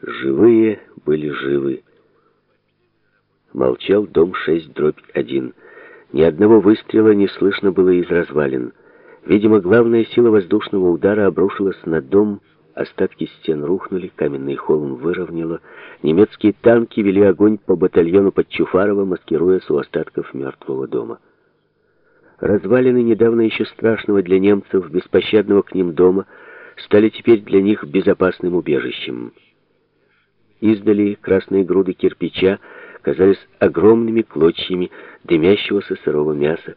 Живые были живы. Молчал дом 6 дробь 1. Ни одного выстрела не слышно было из развалин. Видимо, главная сила воздушного удара обрушилась на дом, остатки стен рухнули, каменный холм выровняло. Немецкие танки вели огонь по батальону под Чуфарова, маскируясь у остатков мертвого дома. Развалины недавно еще страшного для немцев, беспощадного к ним дома, стали теперь для них безопасным убежищем. Издали красные груды кирпича казались огромными клочьями дымящегося сырого мяса.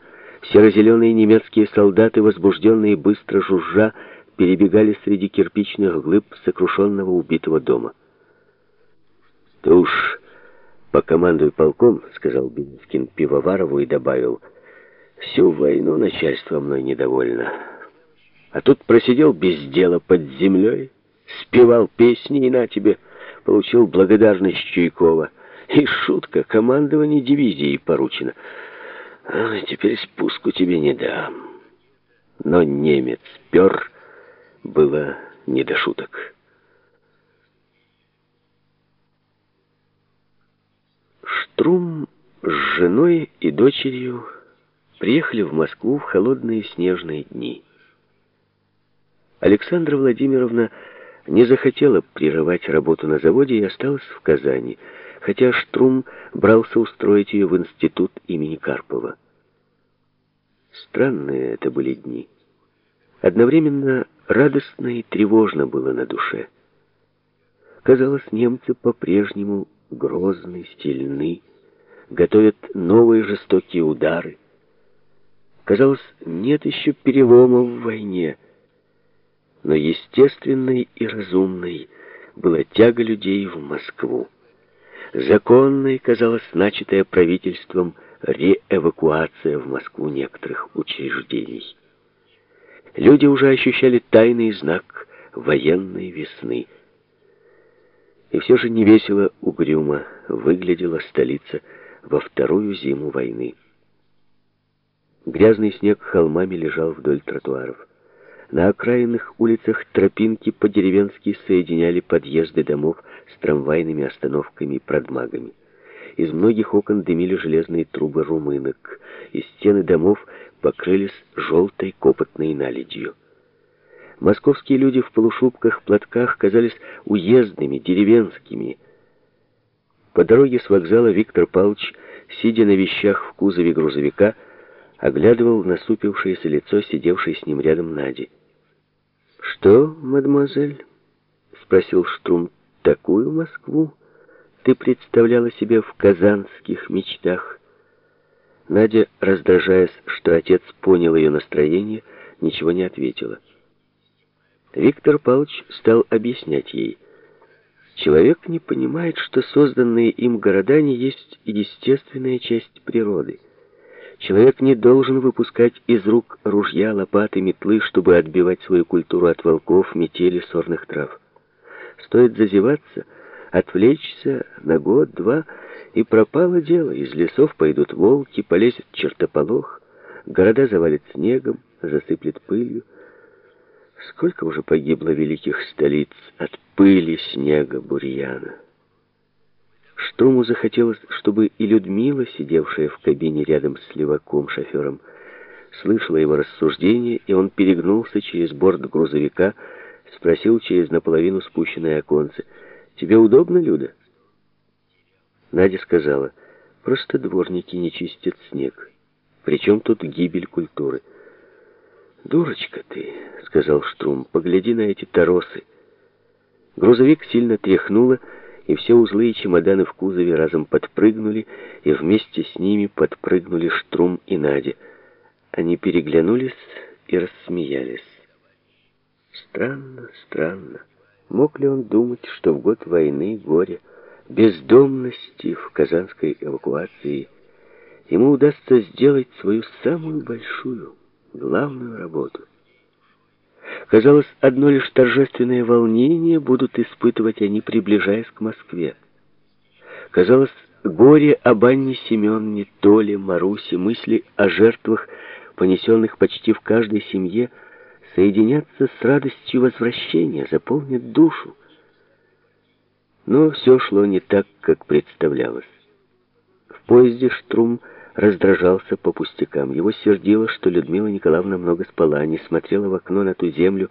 Серо-зеленые немецкие солдаты, возбужденные быстро жужжа, перебегали среди кирпичных глыб сокрушенного убитого дома. «Ты уж покомандуй полком», — сказал Белинскин Пивоварову и добавил, «всю войну начальство мной недовольно. А тут просидел без дела под землей, спевал песни и на тебе» получил благодарность Чуйкова. И шутка, командование дивизией поручено. А, теперь спуску тебе не дам. Но немец пер, было не до шуток. Штрум с женой и дочерью приехали в Москву в холодные снежные дни. Александра Владимировна не захотела прерывать работу на заводе и осталась в Казани, хотя Штрум брался устроить ее в институт имени Карпова. Странные это были дни. Одновременно радостно и тревожно было на душе. Казалось, немцы по-прежнему грозны, стильны, готовят новые жестокие удары. Казалось, нет еще перелома в войне — но естественной и разумной была тяга людей в Москву. Законной казалась начатая правительством реэвакуация в Москву некоторых учреждений. Люди уже ощущали тайный знак военной весны. И все же невесело угрюмо выглядела столица во вторую зиму войны. Грязный снег холмами лежал вдоль тротуаров. На окраинных улицах тропинки по-деревенски соединяли подъезды домов с трамвайными остановками и продмагами. Из многих окон дымили железные трубы румынок, и стены домов покрылись желтой копотной наледью. Московские люди в полушубках, платках казались уездными, деревенскими. По дороге с вокзала Виктор Павлович, сидя на вещах в кузове грузовика, оглядывал насупившееся лицо сидевшей с ним рядом Нади. «Что, мадемуазель?» — спросил Штрум. «Такую Москву ты представляла себе в казанских мечтах?» Надя, раздражаясь, что отец понял ее настроение, ничего не ответила. Виктор Павлович стал объяснять ей. Человек не понимает, что созданные им города не есть естественная часть природы. Человек не должен выпускать из рук ружья, лопаты, метлы, чтобы отбивать свою культуру от волков, метели, сорных трав. Стоит зазеваться, отвлечься на год-два, и пропало дело. Из лесов пойдут волки, полезет чертополох, города завалит снегом, засыплет пылью. Сколько уже погибло великих столиц от пыли, снега, бурьяна. Штруму захотелось, чтобы и Людмила, сидевшая в кабине рядом с леваком, шофером, слышала его рассуждения, и он перегнулся через борт грузовика, спросил через наполовину спущенное оконце, «Тебе удобно, Люда?» Надя сказала, «Просто дворники не чистят снег. Причем тут гибель культуры?» «Дурочка ты», — сказал Штрум, — «погляди на эти торосы». Грузовик сильно тряхнуло, и все узлы и чемоданы в кузове разом подпрыгнули, и вместе с ними подпрыгнули Штрум и Надя. Они переглянулись и рассмеялись. Странно, странно. Мог ли он думать, что в год войны, горя, бездомности в казанской эвакуации ему удастся сделать свою самую большую, главную работу? Казалось, одно лишь торжественное волнение будут испытывать они, приближаясь к Москве. Казалось, горе об Анне Семеновне, Толе, Марусе, мысли о жертвах, понесенных почти в каждой семье, соединятся с радостью возвращения, заполнят душу. Но все шло не так, как представлялось. В поезде Штрум раздражался по пустякам. Его сердило, что Людмила Николаевна много спала, не смотрела в окно на ту землю,